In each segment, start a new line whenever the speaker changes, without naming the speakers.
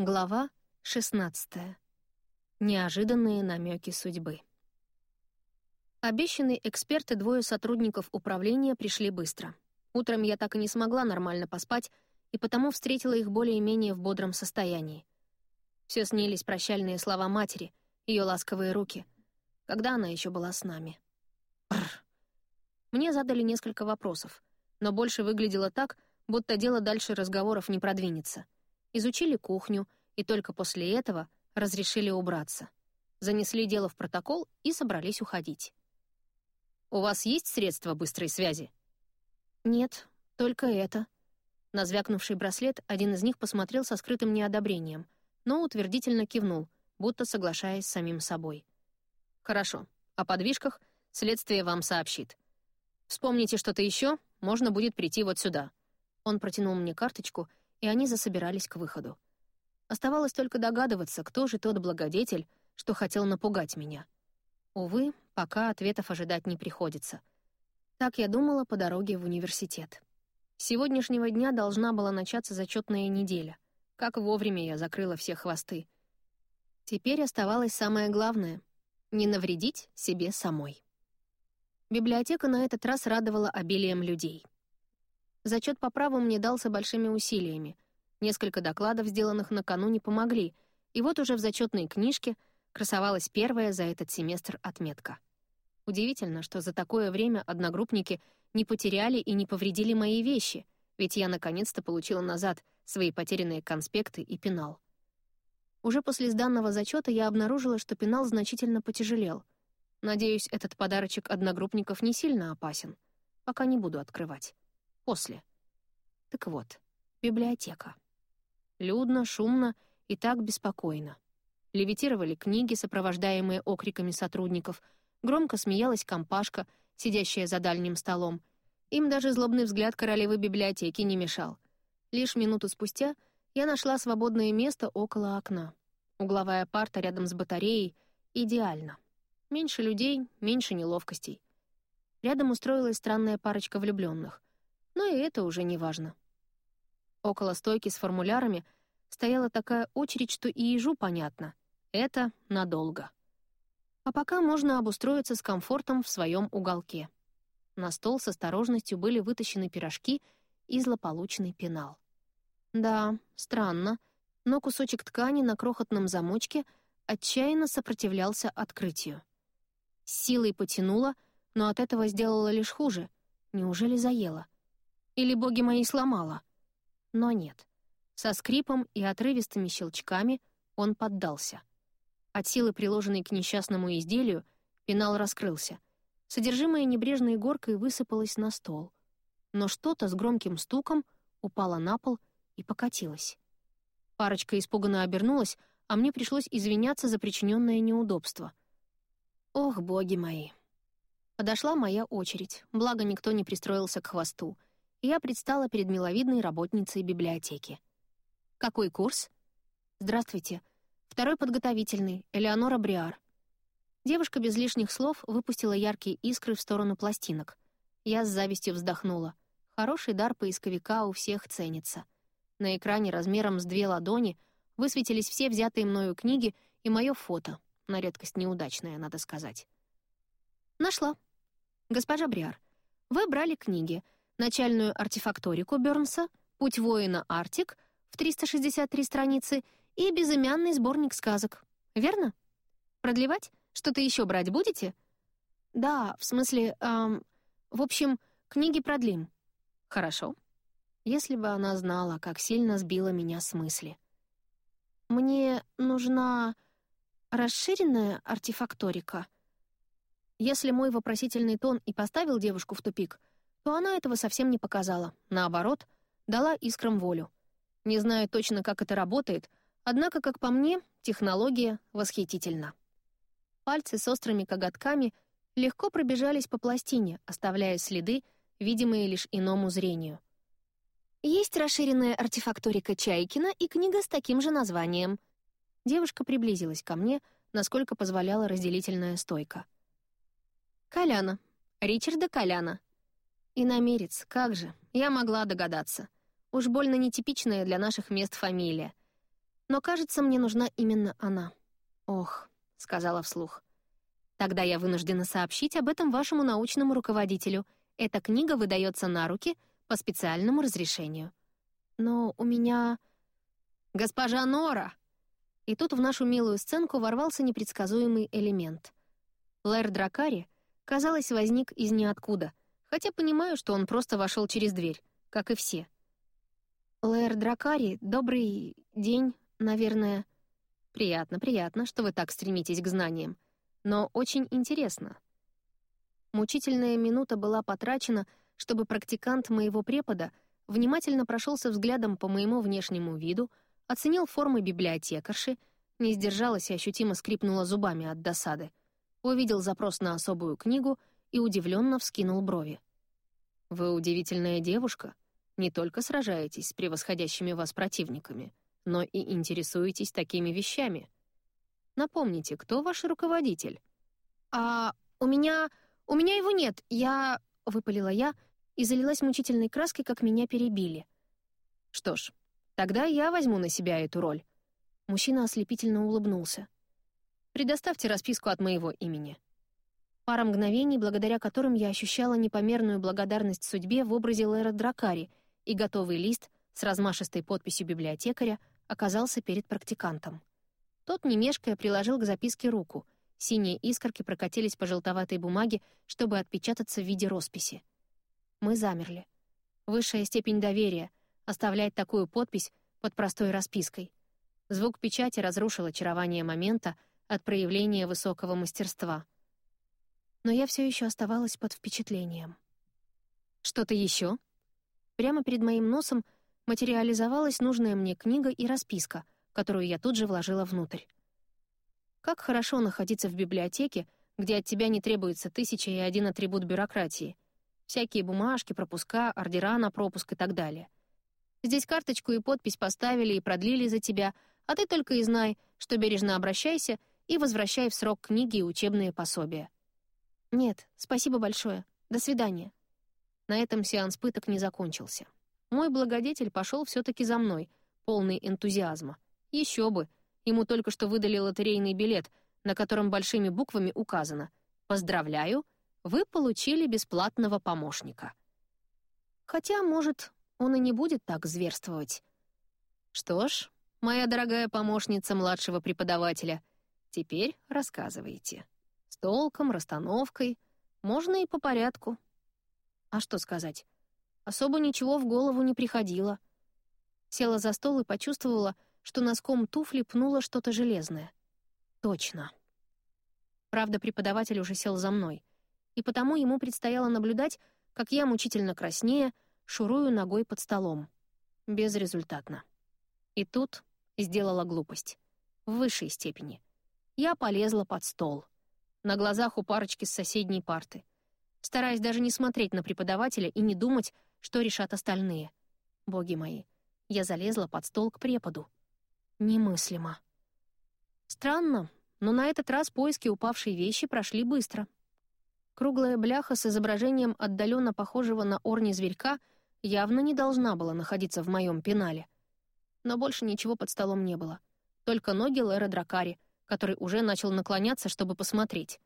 Глава 16. Неожиданные намеки судьбы. Обещанные эксперты двое сотрудников управления пришли быстро. Утром я так и не смогла нормально поспать, и потому встретила их более-менее в бодром состоянии. Все снились прощальные слова матери, ее ласковые руки, когда она еще была с нами. Бррр. Мне задали несколько вопросов, но больше выглядело так, будто дело дальше разговоров не продвинется — изучили кухню и только после этого разрешили убраться. Занесли дело в протокол и собрались уходить. «У вас есть средства быстрой связи?» «Нет, только это». На звякнувший браслет один из них посмотрел со скрытым неодобрением, но утвердительно кивнул, будто соглашаясь с самим собой. «Хорошо. О подвижках следствие вам сообщит. Вспомните что-то еще, можно будет прийти вот сюда». Он протянул мне карточку, и они засобирались к выходу. Оставалось только догадываться, кто же тот благодетель, что хотел напугать меня. Увы, пока ответов ожидать не приходится. Так я думала по дороге в университет. С сегодняшнего дня должна была начаться зачетная неделя. Как вовремя я закрыла все хвосты. Теперь оставалось самое главное — не навредить себе самой. Библиотека на этот раз радовала обилием людей — Зачет по праву мне дался большими усилиями. Несколько докладов, сделанных накануне, помогли, и вот уже в зачетной книжке красовалась первая за этот семестр отметка. Удивительно, что за такое время одногруппники не потеряли и не повредили мои вещи, ведь я наконец-то получила назад свои потерянные конспекты и пенал. Уже после сданного зачета я обнаружила, что пенал значительно потяжелел. Надеюсь, этот подарочек одногруппников не сильно опасен. Пока не буду открывать после. Так вот, библиотека. Людно, шумно и так беспокойно. Левитировали книги, сопровождаемые окриками сотрудников, громко смеялась компашка, сидящая за дальним столом. Им даже злобный взгляд королевы библиотеки не мешал. Лишь минуту спустя я нашла свободное место около окна. Угловая парта рядом с батареей — идеально. Меньше людей, меньше неловкостей. Рядом устроилась странная парочка влюбленных но и это уже не важно. Около стойки с формулярами стояла такая очередь, что и ежу понятно. Это надолго. А пока можно обустроиться с комфортом в своем уголке. На стол с осторожностью были вытащены пирожки и злополучный пенал. Да, странно, но кусочек ткани на крохотном замочке отчаянно сопротивлялся открытию. С силой потянула, но от этого сделала лишь хуже. Неужели заела? — или боги мои сломала? Но нет. Со скрипом и отрывистыми щелчками он поддался. От силы, приложенной к несчастному изделию, пенал раскрылся. Содержимое небрежной горкой высыпалось на стол. Но что-то с громким стуком упало на пол и покатилось. Парочка испуганно обернулась, а мне пришлось извиняться за причиненное неудобство. Ох, боги мои. Подошла моя очередь, благо никто не пристроился к хвосту — я предстала перед миловидной работницей библиотеки. «Какой курс?» «Здравствуйте. Второй подготовительный, Элеонора Бриар». Девушка без лишних слов выпустила яркие искры в сторону пластинок. Я с завистью вздохнула. Хороший дар поисковика у всех ценится. На экране размером с две ладони высветились все взятые мною книги и мое фото, на редкость неудачное, надо сказать. Нашла. Госпожа Бриар, вы брали книги — начальную артефакторику Бёрнса, «Путь воина Артик» в 363 страницы и безымянный сборник сказок. Верно? Продлевать? Что-то еще брать будете? Да, в смысле, эм, в общем, книги продлим. Хорошо. Если бы она знала, как сильно сбила меня с мысли. Мне нужна расширенная артефакторика. Если мой вопросительный тон и поставил девушку в тупик, то она этого совсем не показала. Наоборот, дала искрам волю. Не знаю точно, как это работает, однако, как по мне, технология восхитительна. Пальцы с острыми коготками легко пробежались по пластине, оставляя следы, видимые лишь иному зрению. Есть расширенная артефакторика Чайкина и книга с таким же названием. Девушка приблизилась ко мне, насколько позволяла разделительная стойка. «Коляна. Ричарда Коляна», и намерец, как же, я могла догадаться. Уж больно нетипичная для наших мест фамилия. Но, кажется, мне нужна именно она. «Ох», — сказала вслух. «Тогда я вынуждена сообщить об этом вашему научному руководителю. Эта книга выдается на руки по специальному разрешению». «Но у меня...» «Госпожа Нора!» И тут в нашу милую сценку ворвался непредсказуемый элемент. Лэр Дракари, казалось, возник из ниоткуда, хотя понимаю, что он просто вошел через дверь, как и все. «Лэр Дракари, добрый день, наверное...» «Приятно, приятно, что вы так стремитесь к знаниям. Но очень интересно». Мучительная минута была потрачена, чтобы практикант моего препода внимательно прошелся взглядом по моему внешнему виду, Оценил формы библиотекарши, не сдержалась и ощутимо скрипнула зубами от досады. Увидел запрос на особую книгу и удивленно вскинул брови. «Вы удивительная девушка. Не только сражаетесь с превосходящими вас противниками, но и интересуетесь такими вещами. Напомните, кто ваш руководитель?» «А у меня... у меня его нет. Я...» — выпалила я и залилась мучительной краской, как меня перебили. «Что ж, Тогда я возьму на себя эту роль». Мужчина ослепительно улыбнулся. «Предоставьте расписку от моего имени». Пара мгновений, благодаря которым я ощущала непомерную благодарность судьбе в образе Лера Дракари, и готовый лист с размашистой подписью библиотекаря оказался перед практикантом. Тот, не мешкая, приложил к записке руку. Синие искорки прокатились по желтоватой бумаге, чтобы отпечататься в виде росписи. Мы замерли. Высшая степень доверия — оставлять такую подпись под простой распиской. Звук печати разрушил очарование момента от проявления высокого мастерства. Но я все еще оставалась под впечатлением. Что-то еще? Прямо перед моим носом материализовалась нужная мне книга и расписка, которую я тут же вложила внутрь. Как хорошо находиться в библиотеке, где от тебя не требуется тысяча и один атрибут бюрократии. Всякие бумажки, пропуска, ордера на пропуск и так далее — Здесь карточку и подпись поставили и продлили за тебя, а ты только и знай, что бережно обращайся и возвращай в срок книги и учебные пособия. Нет, спасибо большое. До свидания. На этом сеанс пыток не закончился. Мой благодетель пошел все таки за мной, полный энтузиазма. Еще бы, ему только что выдали лотерейный билет, на котором большими буквами указано «Поздравляю, вы получили бесплатного помощника». Хотя, может, он и не будет так зверствовать. Что ж, моя дорогая помощница младшего преподавателя, теперь рассказывайте. Толком, расстановкой, можно и по порядку. А что сказать? Особо ничего в голову не приходило. Села за стол и почувствовала, что носком туфли пнуло что-то железное. Точно. Правда, преподаватель уже сел за мной, и потому ему предстояло наблюдать, как я мучительно краснея, шурую ногой под столом. Безрезультатно. И тут сделала глупость. В высшей степени. Я полезла под стол. На глазах у парочки с соседней парты. Стараясь даже не смотреть на преподавателя и не думать, что решат остальные. Боги мои, я залезла под стол к преподу. Немыслимо. Странно, но на этот раз поиски упавшей вещи прошли быстро. Круглая бляха с изображением отдаленно похожего на орни зверька — явно не должна была находиться в моем пенале. Но больше ничего под столом не было. Только ноги Лера Дракари, который уже начал наклоняться, чтобы посмотреть.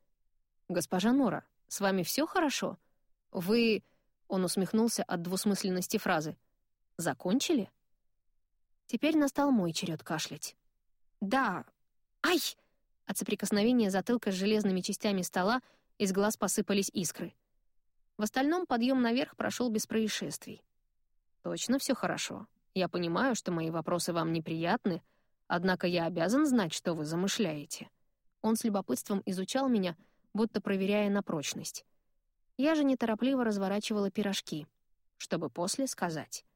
«Госпожа Нора, с вами все хорошо? Вы...» Он усмехнулся от двусмысленности фразы. «Закончили?» Теперь настал мой черед кашлять. «Да... Ай!» От соприкосновения затылка с железными частями стола из глаз посыпались искры. В остальном подъем наверх прошел без происшествий. Точно все хорошо. Я понимаю, что мои вопросы вам неприятны, однако я обязан знать, что вы замышляете. Он с любопытством изучал меня, будто проверяя на прочность. Я же неторопливо разворачивала пирожки, чтобы после сказать.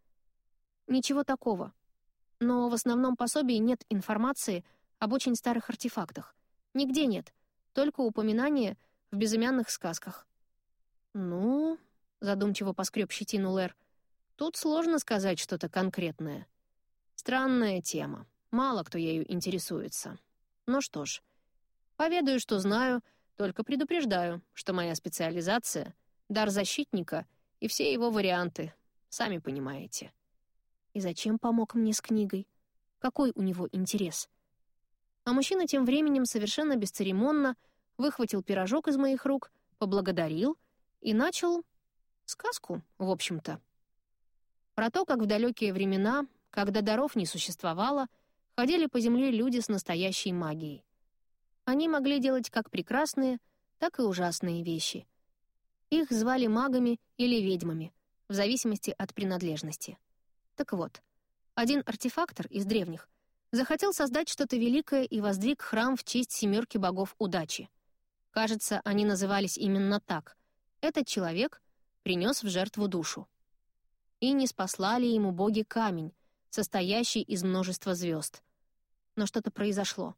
Ничего такого. Но в основном пособии нет информации об очень старых артефактах. Нигде нет, только упоминания в безымянных сказках. «Ну...» — задумчиво поскреб щетину Лэр. «Тут сложно сказать что-то конкретное. Странная тема. Мало кто ею интересуется. Ну что ж, поведаю, что знаю, только предупреждаю, что моя специализация — дар защитника и все его варианты, сами понимаете». «И зачем помог мне с книгой?» Какой у него интерес? А мужчина тем временем совершенно бесцеремонно выхватил пирожок из моих рук, поблагодарил и начал сказку, в общем-то. Про то, как в далекие времена, когда даров не существовало, ходили по земле люди с настоящей магией. Они могли делать как прекрасные, так и ужасные вещи. Их звали магами или ведьмами, в зависимости от принадлежности. Так вот, один артефактор из древних захотел создать что-то великое и воздвиг храм в честь семерки богов удачи. Кажется, они назывались именно так. Этот человек принес в жертву душу. И не спаслали ему боги камень, состоящий из множества звезд. Но что-то произошло,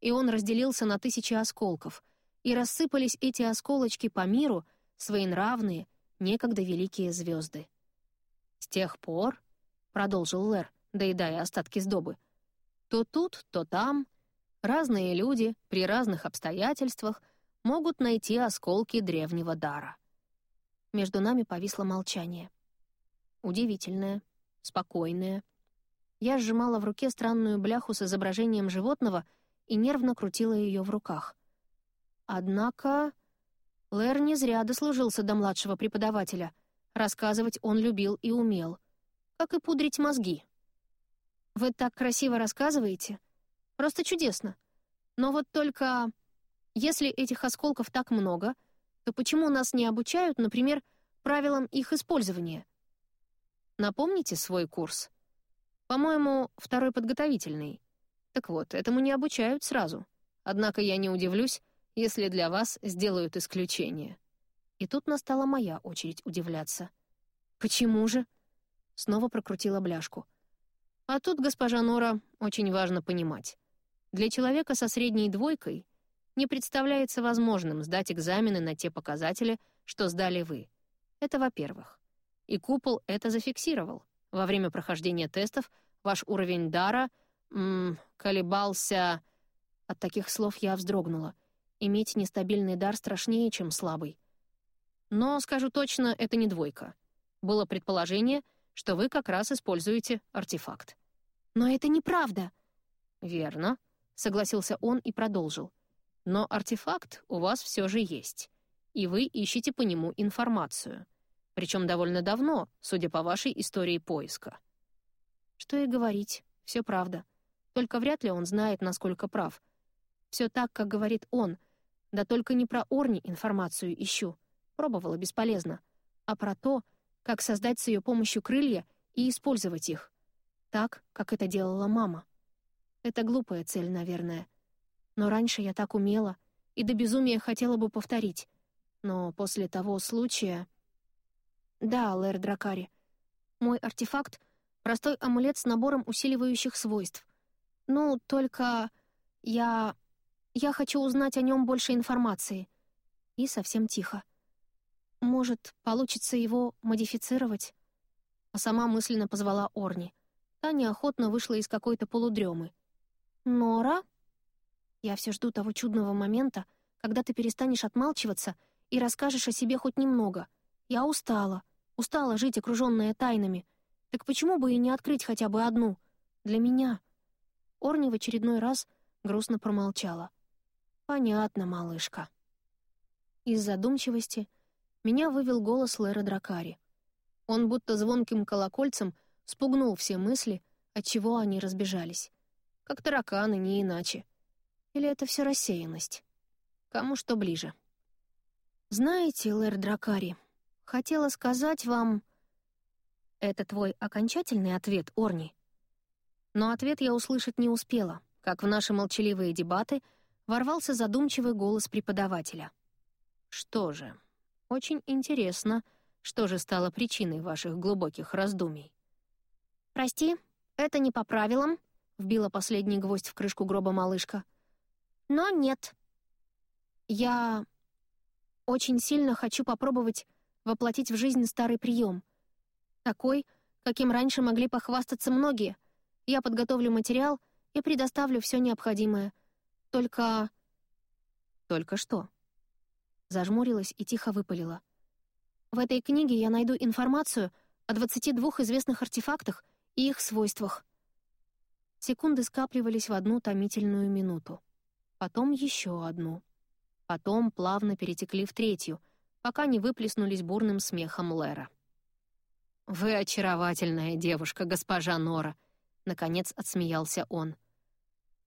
и он разделился на тысячи осколков, и рассыпались эти осколочки по миру, своенравные, некогда великие звезды. С тех пор, — продолжил Лэр, доедая остатки сдобы, — то тут, то там разные люди при разных обстоятельствах могут найти осколки древнего дара. Между нами повисло молчание. Удивительное, спокойное. Я сжимала в руке странную бляху с изображением животного и нервно крутила ее в руках. Однако Лэр не зря дослужился до младшего преподавателя. Рассказывать он любил и умел. Как и пудрить мозги. Вы так красиво рассказываете. Просто чудесно. Но вот только... Если этих осколков так много, то почему нас не обучают, например, правилам их использования? Напомните свой курс. По-моему, второй подготовительный. Так вот, этому не обучают сразу. Однако я не удивлюсь, если для вас сделают исключение. И тут настала моя очередь удивляться. «Почему же?» Снова прокрутила бляшку. А тут, госпожа Нора, очень важно понимать. Для человека со средней двойкой не представляется возможным сдать экзамены на те показатели, что сдали вы. Это во-первых. И купол это зафиксировал. Во время прохождения тестов ваш уровень дара м, колебался... От таких слов я вздрогнула. Иметь нестабильный дар страшнее, чем слабый. Но, скажу точно, это не двойка. Было предположение, что вы как раз используете артефакт. «Но это неправда!» «Верно», — согласился он и продолжил. «Но артефакт у вас все же есть, и вы ищете по нему информацию. Причем довольно давно, судя по вашей истории поиска». Что и говорить, все правда. Только вряд ли он знает, насколько прав. Все так, как говорит он. Да только не про Орни информацию ищу. Пробовала бесполезно. А про то, как создать с ее помощью крылья и использовать их так, как это делала мама. Это глупая цель, наверное. Но раньше я так умела и до безумия хотела бы повторить. Но после того случая... Да, Лэр Дракари. Мой артефакт — простой амулет с набором усиливающих свойств. Ну, только я... Я хочу узнать о нем больше информации. И совсем тихо. Может, получится его модифицировать? А сама мысленно позвала Орни — Та неохотно вышла из какой-то полудремы. «Нора?» «Я все жду того чудного момента, когда ты перестанешь отмалчиваться и расскажешь о себе хоть немного. Я устала, устала жить, окруженная тайнами. Так почему бы и не открыть хотя бы одну? Для меня?» Орни в очередной раз грустно промолчала. «Понятно, малышка». Из задумчивости меня вывел голос Лэра Дракари. Он будто звонким колокольцем спугнул все мысли, от чего они разбежались. Как тараканы, не иначе. Или это все рассеянность? Кому что ближе. Знаете, Лэр Дракари, хотела сказать вам... Это твой окончательный ответ, Орни? Но ответ я услышать не успела, как в наши молчаливые дебаты ворвался задумчивый голос преподавателя. Что же, очень интересно, что же стало причиной ваших глубоких раздумий. «Прости, это не по правилам», — вбила последний гвоздь в крышку гроба малышка. «Но нет. Я очень сильно хочу попробовать воплотить в жизнь старый прием. Такой, каким раньше могли похвастаться многие. Я подготовлю материал и предоставлю все необходимое. Только... Только что? Зажмурилась и тихо выпалила. В этой книге я найду информацию о 22 известных артефактах и их свойствах. Секунды скапливались в одну томительную минуту. Потом еще одну. Потом плавно перетекли в третью, пока не выплеснулись бурным смехом Лера. «Вы очаровательная девушка, госпожа Нора», — наконец отсмеялся он.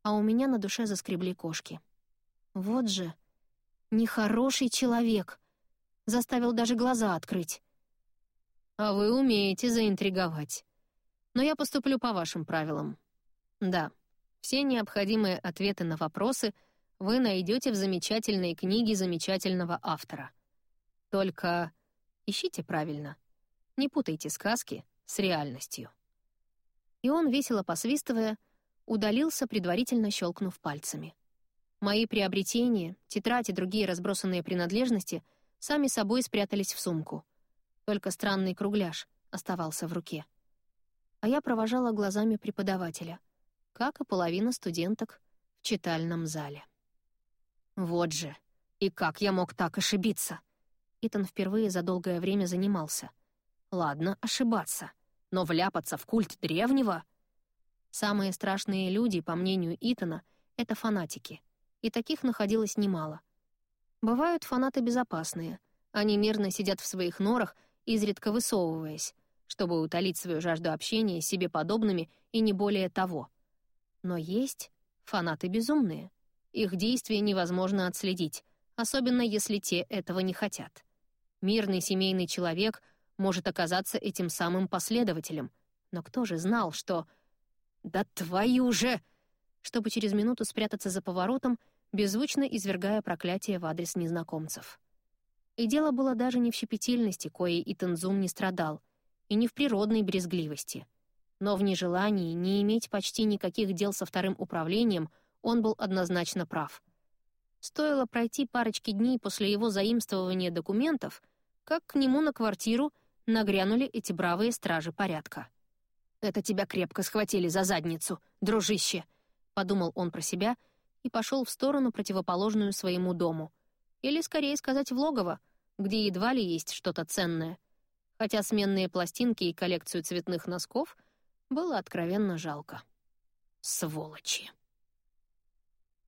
А у меня на душе заскребли кошки. Вот же, нехороший человек. Заставил даже глаза открыть. А вы умеете заинтриговать. Но я поступлю по вашим правилам. Да, все необходимые ответы на вопросы вы найдете в замечательной книге замечательного автора. Только ищите правильно. Не путайте сказки с реальностью. И он, весело посвистывая, удалился, предварительно щелкнув пальцами. Мои приобретения, тетрадь и другие разбросанные принадлежности сами собой спрятались в сумку. Только странный кругляш оставался в руке. А я провожала глазами преподавателя — как и половина студенток в читальном зале. Вот же, и как я мог так ошибиться? Итан впервые за долгое время занимался. Ладно, ошибаться, но вляпаться в культ древнего? Самые страшные люди, по мнению Итана, — это фанатики. И таких находилось немало. Бывают фанаты безопасные. Они мирно сидят в своих норах, изредка высовываясь, чтобы утолить свою жажду общения с себе подобными и не более того — но есть фанаты безумные. Их действия невозможно отследить, особенно если те этого не хотят. Мирный семейный человек может оказаться этим самым последователем, но кто же знал, что... «Да твою же!» Чтобы через минуту спрятаться за поворотом, беззвучно извергая проклятие в адрес незнакомцев. И дело было даже не в щепетильности, коей и Тензум не страдал, и не в природной брезгливости — но в нежелании не иметь почти никаких дел со вторым управлением он был однозначно прав. Стоило пройти парочки дней после его заимствования документов, как к нему на квартиру нагрянули эти бравые стражи порядка. «Это тебя крепко схватили за задницу, дружище», — подумал он про себя и пошел в сторону, противоположную своему дому. Или, скорее сказать, в логово, где едва ли есть что-то ценное. Хотя сменные пластинки и коллекцию цветных носков — было откровенно жалко. Сволочи.